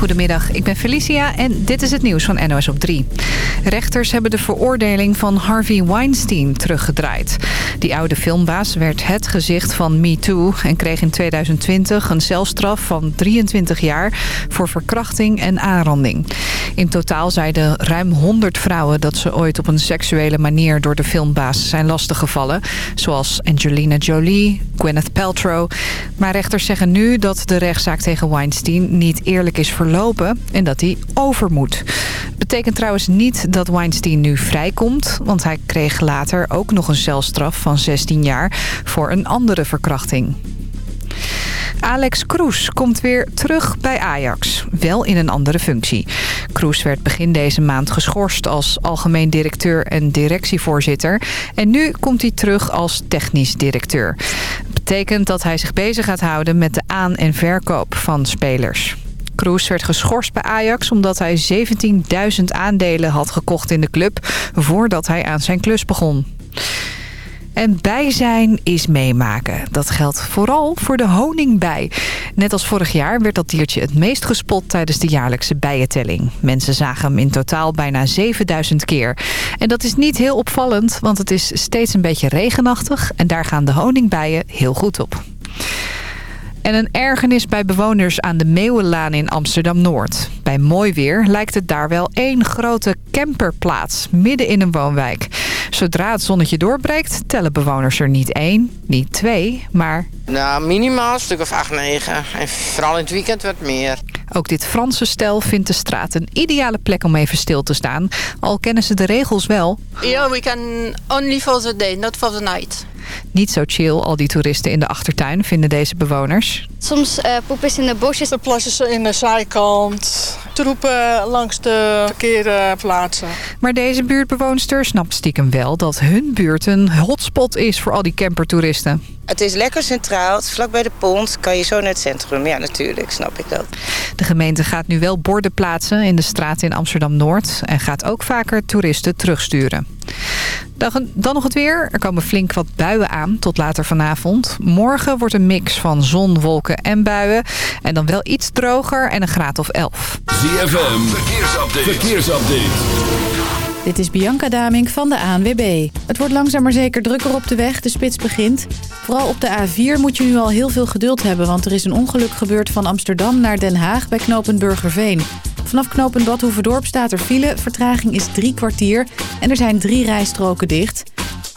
Goedemiddag, ik ben Felicia en dit is het nieuws van NOS op 3. Rechters hebben de veroordeling van Harvey Weinstein teruggedraaid. Die oude filmbaas werd het gezicht van MeToo... en kreeg in 2020 een celstraf van 23 jaar voor verkrachting en aanranding. In totaal zeiden ruim 100 vrouwen dat ze ooit op een seksuele manier... door de filmbaas zijn lastiggevallen, zoals Angelina Jolie, Gwyneth Paltrow. Maar rechters zeggen nu dat de rechtszaak tegen Weinstein niet eerlijk is verlopen en dat hij over moet. Betekent trouwens niet dat Weinstein nu vrijkomt, want hij kreeg later ook nog een celstraf van 16 jaar voor een andere verkrachting. Alex Kroes komt weer terug bij Ajax. Wel in een andere functie. Kroes werd begin deze maand geschorst als algemeen directeur en directievoorzitter. En nu komt hij terug als technisch directeur. Dat betekent dat hij zich bezig gaat houden met de aan- en verkoop van spelers. Kroes werd geschorst bij Ajax omdat hij 17.000 aandelen had gekocht in de club voordat hij aan zijn klus begon. En bij zijn is meemaken. Dat geldt vooral voor de honingbij. Net als vorig jaar werd dat diertje het meest gespot tijdens de jaarlijkse bijentelling. Mensen zagen hem in totaal bijna 7000 keer. En dat is niet heel opvallend, want het is steeds een beetje regenachtig... en daar gaan de honingbijen heel goed op. En een ergernis bij bewoners aan de Meeuwenlaan in Amsterdam-Noord. Bij mooi weer lijkt het daar wel één grote camperplaats, midden in een woonwijk. Zodra het zonnetje doorbreekt, tellen bewoners er niet één, niet twee, maar... Nou, minimaal een stuk of 8, 9. En vooral in het weekend wat meer. Ook dit Franse stel vindt de straat een ideale plek om even stil te staan. Al kennen ze de regels wel. Yeah, we can only for the day, not for the night. Niet zo chill, al die toeristen in de achtertuin, vinden deze bewoners. Soms uh, poepen ze in de bosjes. De plassen ze in de zijkant. Troepen langs de verkeerde plaatsen. Maar deze buurtbewoonster snapt stiekem wel dat hun buurt een hotspot is voor al die campertoeristen. Het is lekker centraal, het is vlak bij de pont. Kan je zo naar het centrum? Ja, natuurlijk, snap ik dat. De gemeente gaat nu wel borden plaatsen in de straat in Amsterdam-Noord... en gaat ook vaker toeristen terugsturen. Dan nog het weer. Er komen flink wat buien aan tot later vanavond. Morgen wordt een mix van zon, wolken en buien. En dan wel iets droger en een graad of 11. ZFM, verkeersupdate. verkeersupdate. Dit is Bianca Damink van de ANWB. Het wordt langzaam maar zeker drukker op de weg. De spits begint. Vooral op de A4 moet je nu al heel veel geduld hebben... want er is een ongeluk gebeurd van Amsterdam naar Den Haag bij knooppunt Burgerveen. Vanaf knooppunt Badhoevedorp staat er file. Vertraging is drie kwartier en er zijn drie rijstroken dicht.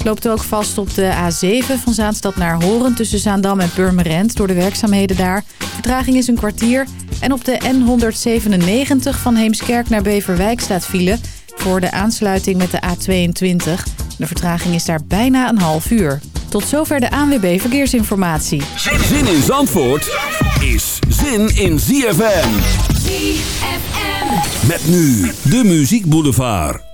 Loopt ook vast op de A7 van Zaanstad naar Horen... tussen Zaandam en Purmerend door de werkzaamheden daar. Vertraging is een kwartier. En op de N197 van Heemskerk naar Beverwijk staat file... voor de aansluiting met de A22. De vertraging is daar bijna een half uur. Tot zover de ANWB Verkeersinformatie. Zin in Zandvoort is zin in ZFM. ZFM. Met nu de Muziek Boulevard.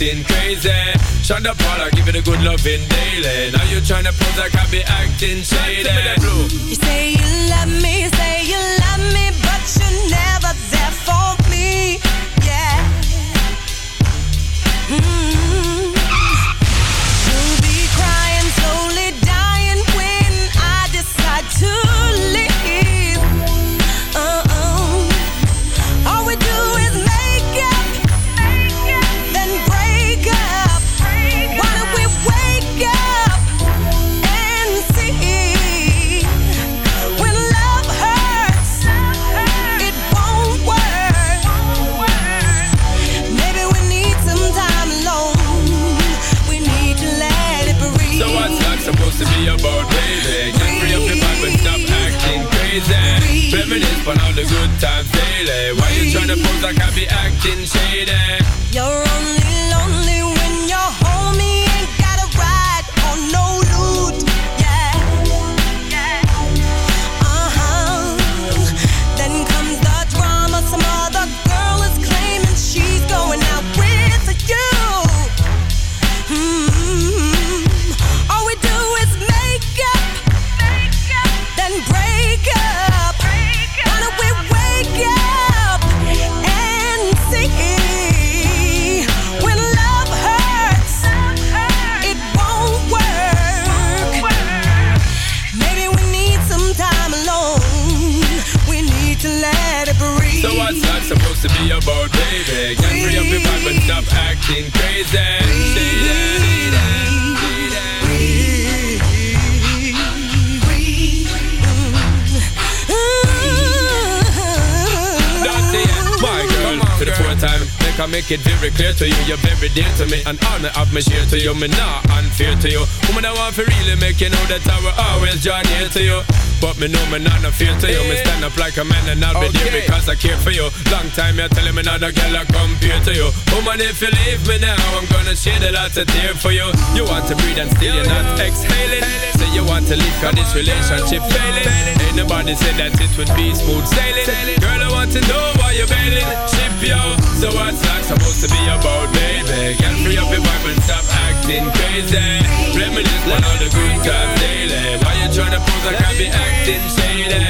acting crazy. Shine the product, give it a good loving daily. Now you're tryna pose like I be I can be acting shady. You're make it very clear to you, you're very dear to me, and honor of me share to you, me not unfair to you. Woman, I want to really make you know that I will always join here to you. But me know me not no fear to you. Me stand up like a man and I'll be there because I care for you. Long time you're telling me not a girl I compare to you. Woman, if you leave me now, I'm gonna shed a lot of tears for you. You want to breathe and still you're not exhaling. Say you want to leave cause this relationship failing. Ain't nobody said that it would be smooth sailing. Acting crazy. Reminisce on all the good times daily. Why you tryna pose like I be acting? Shady.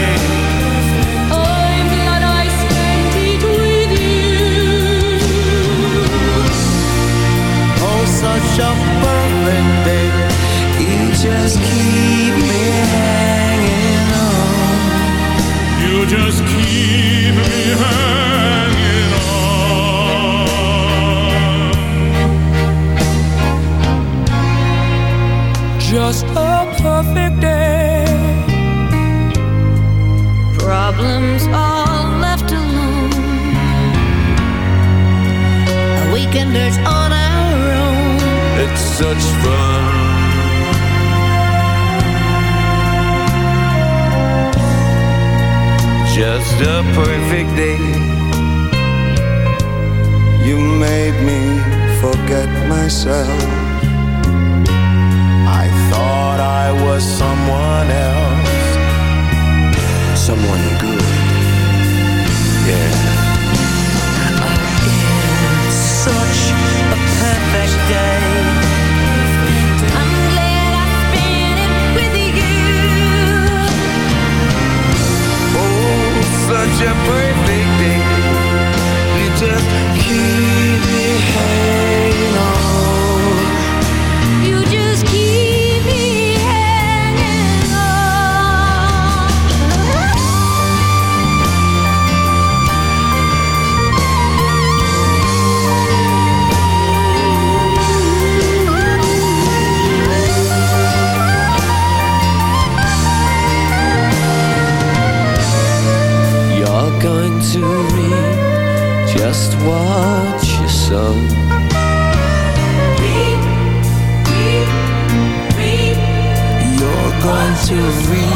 To reap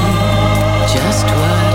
just what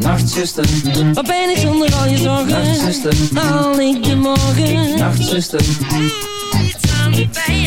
Nachtzuster, wat ben ik zonder al je zorgen? Nachtzuster, haal ik de morgen? Nachtzuster, iets aan de pijn.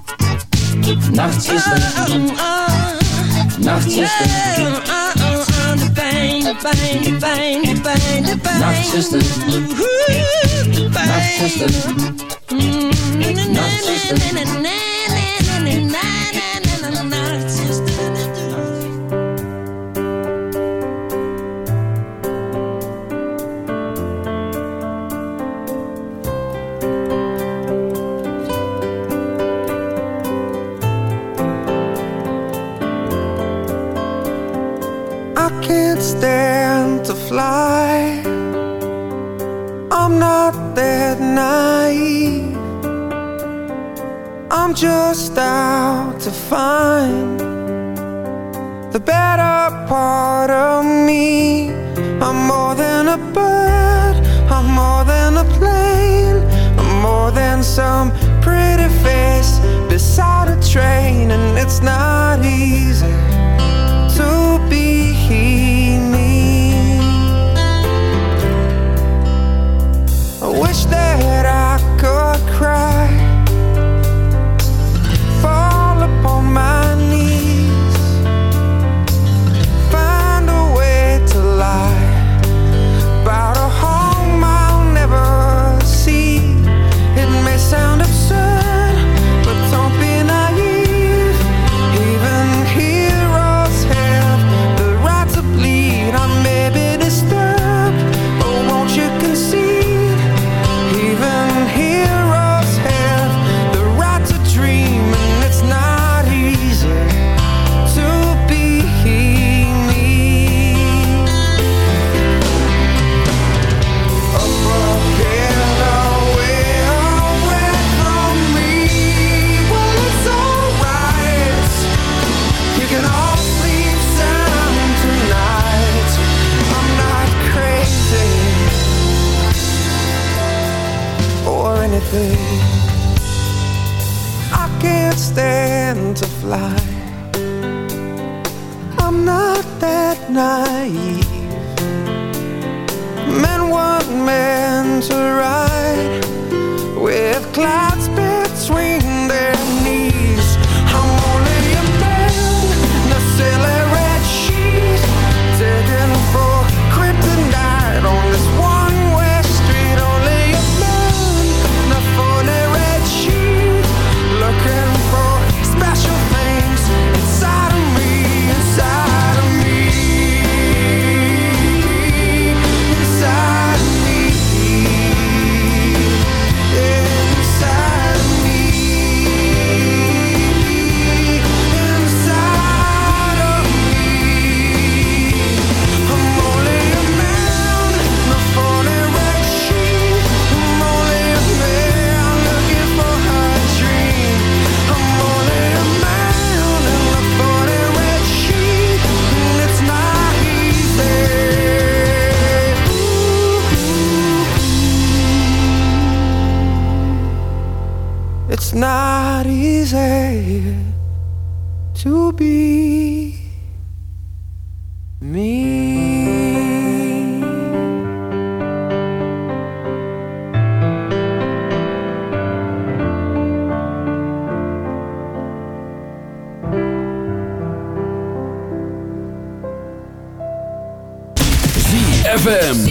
Nachtzuster, Nachtzuster, de pijn, de pijn, de pijn, de pijn, de pijn. Nachtzuster, Nachtzuster, I not easy to be me. ZFM.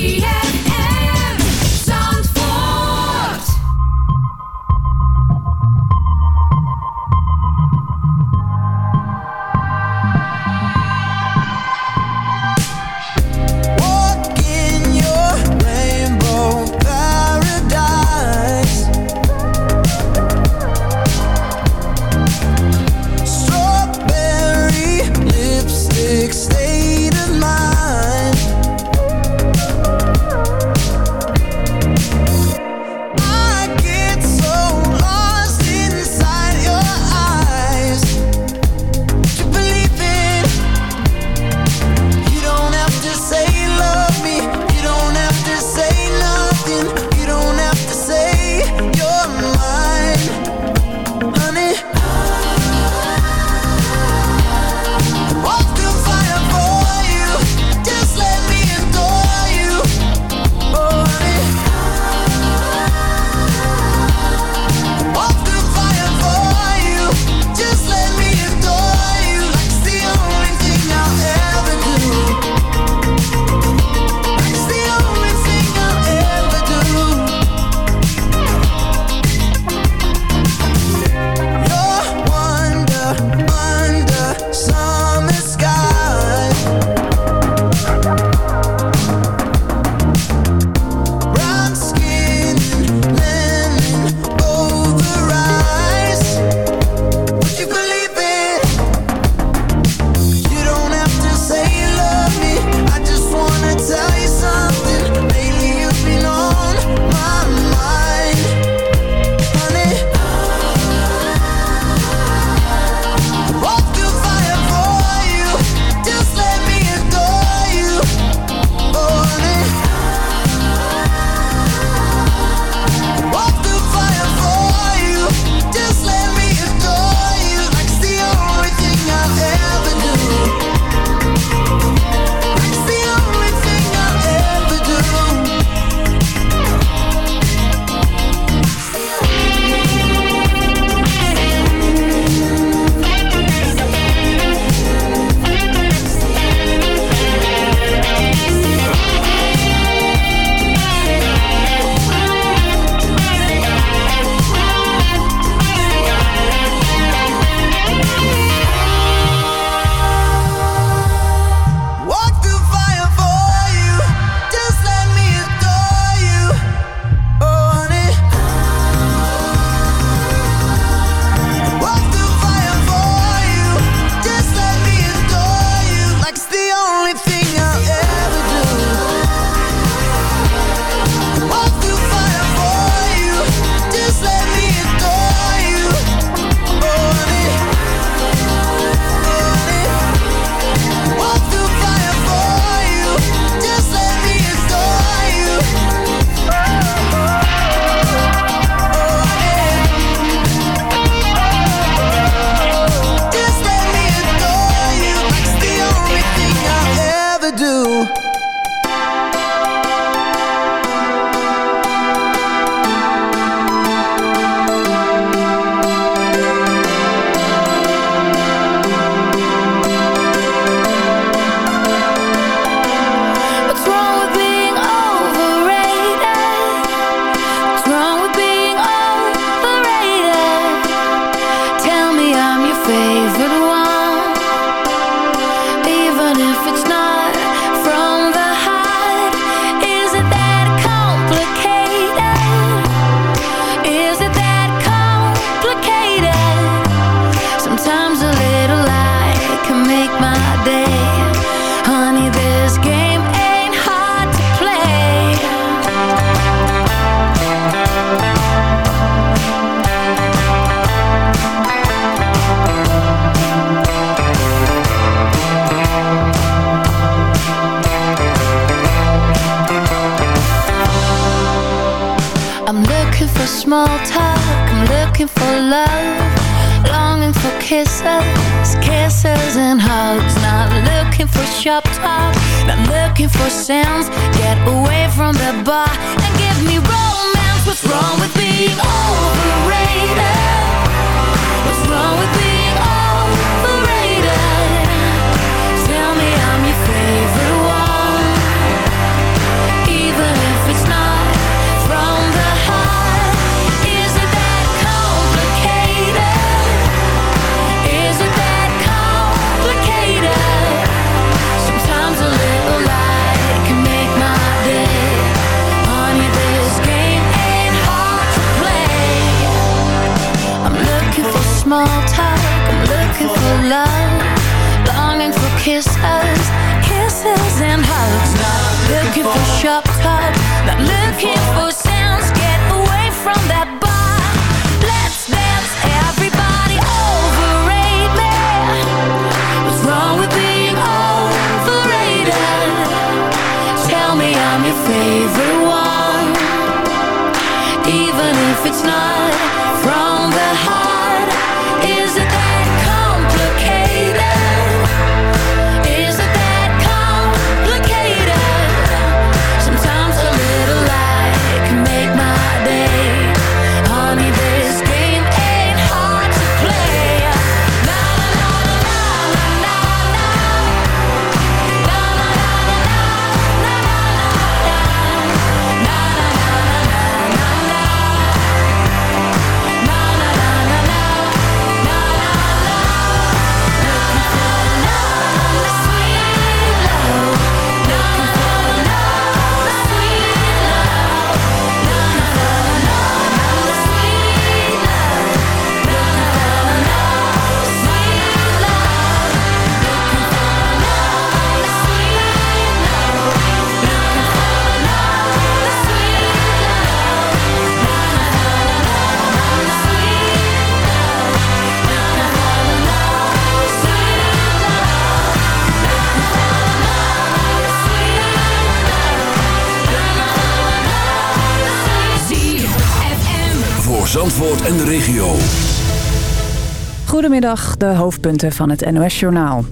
Goedemiddag, de hoofdpunten van het NOS-journaal.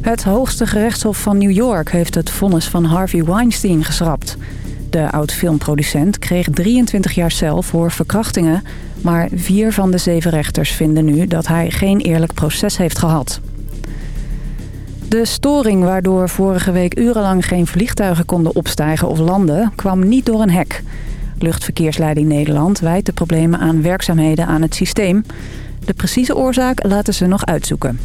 Het hoogste gerechtshof van New York heeft het vonnis van Harvey Weinstein geschrapt. De oud-filmproducent kreeg 23 jaar cel voor verkrachtingen... maar vier van de zeven rechters vinden nu dat hij geen eerlijk proces heeft gehad. De storing waardoor vorige week urenlang geen vliegtuigen konden opstijgen of landen... kwam niet door een hek. Luchtverkeersleiding Nederland wijt de problemen aan werkzaamheden aan het systeem. De precieze oorzaak laten ze nog uitzoeken.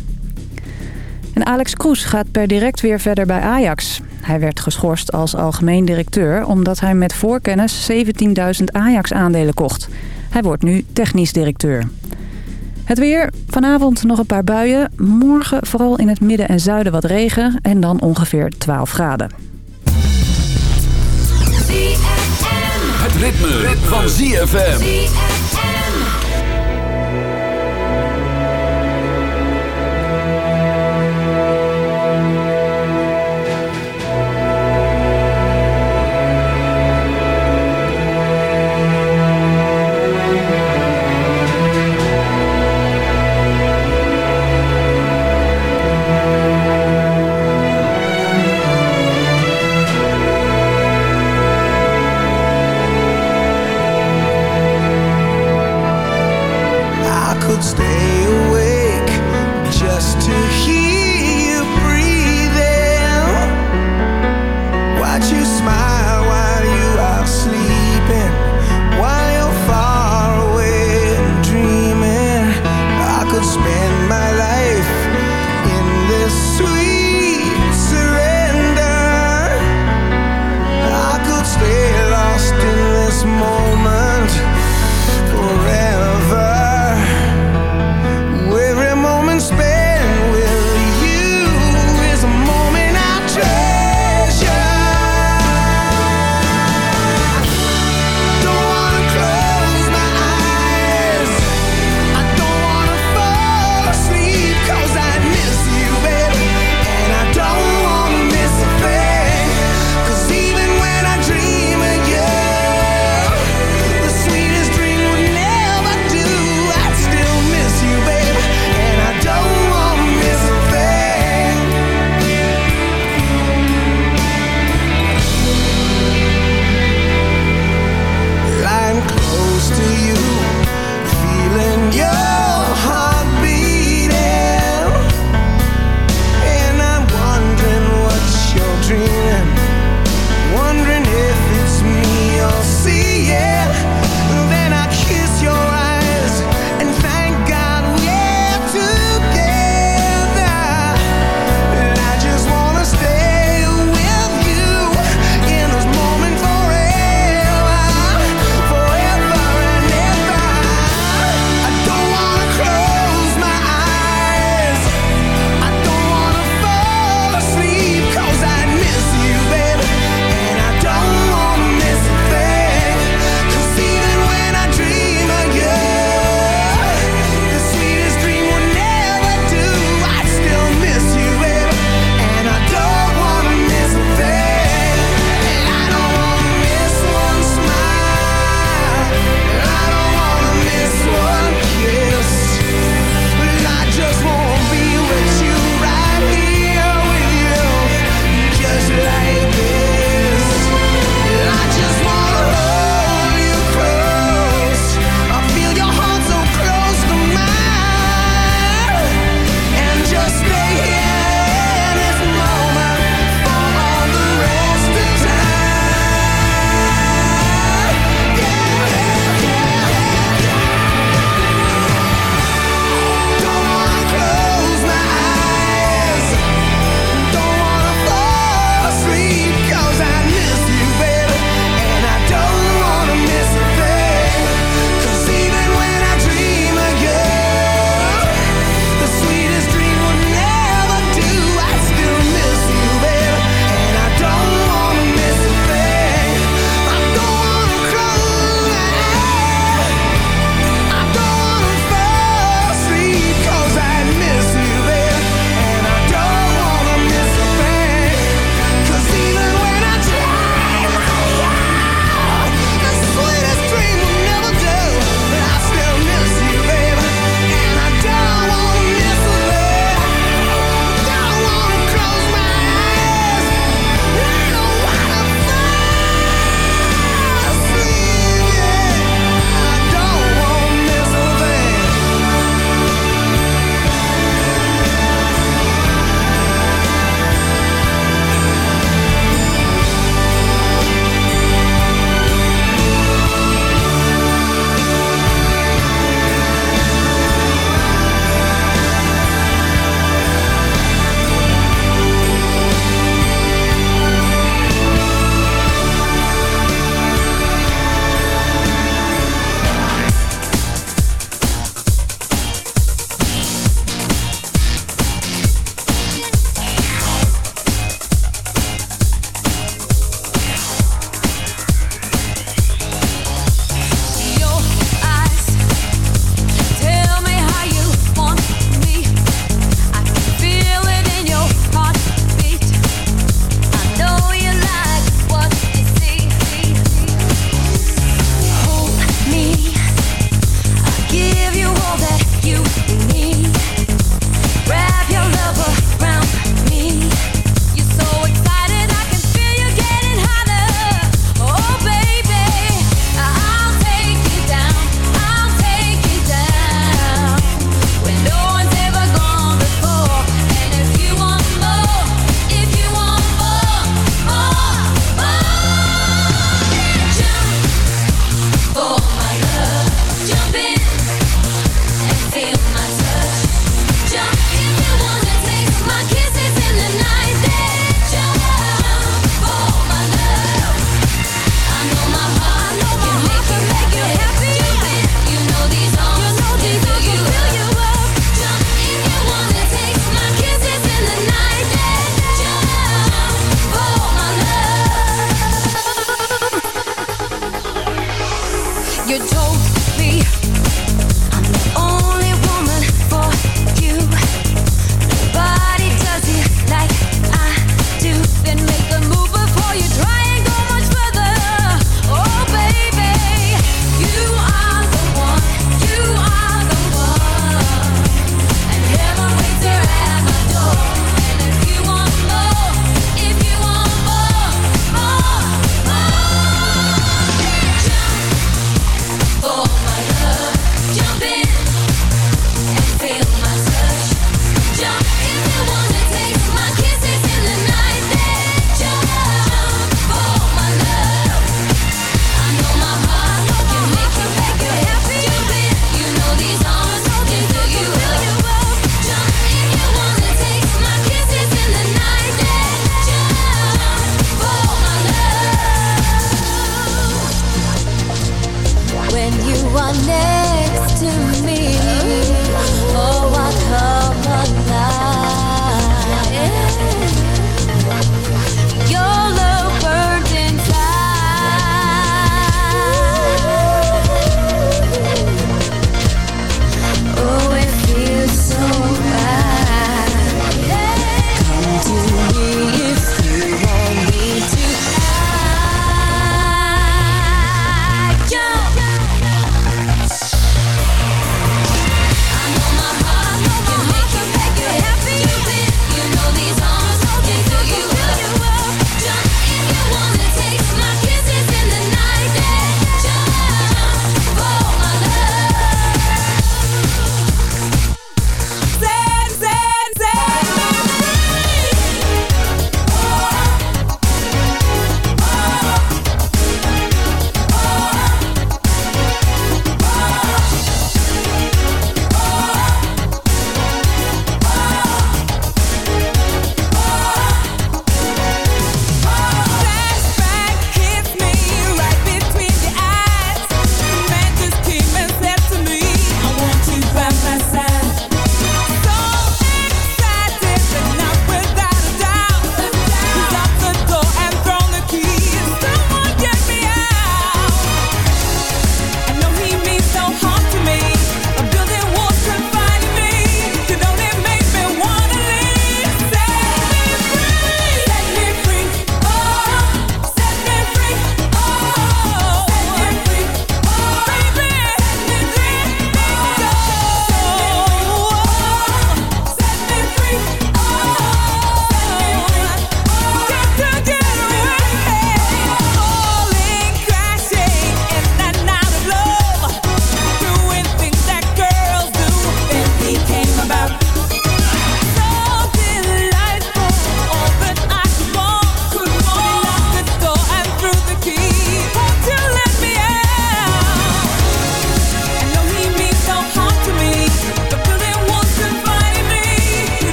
En Alex Kroes gaat per direct weer verder bij Ajax. Hij werd geschorst als algemeen directeur... omdat hij met voorkennis 17.000 Ajax-aandelen kocht. Hij wordt nu technisch directeur. Het weer, vanavond nog een paar buien. Morgen vooral in het midden en zuiden wat regen en dan ongeveer 12 graden. Het ritme, van ZFM. would stay.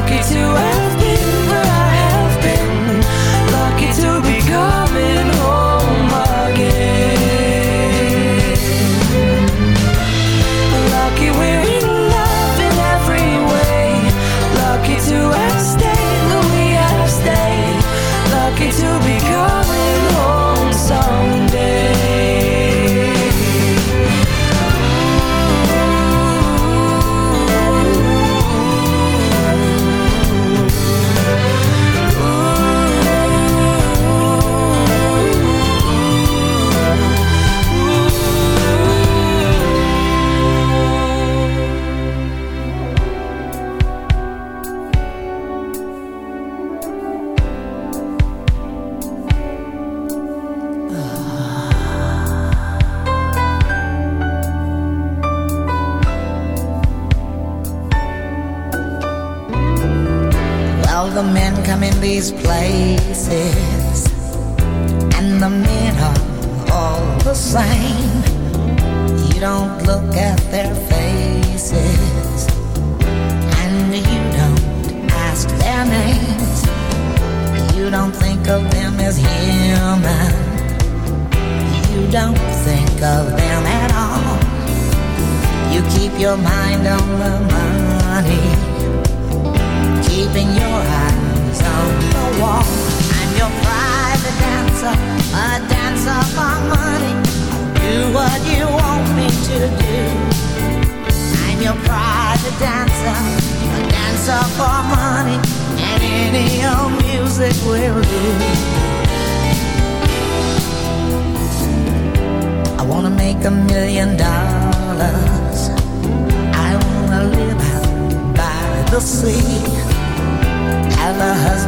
I'll get you.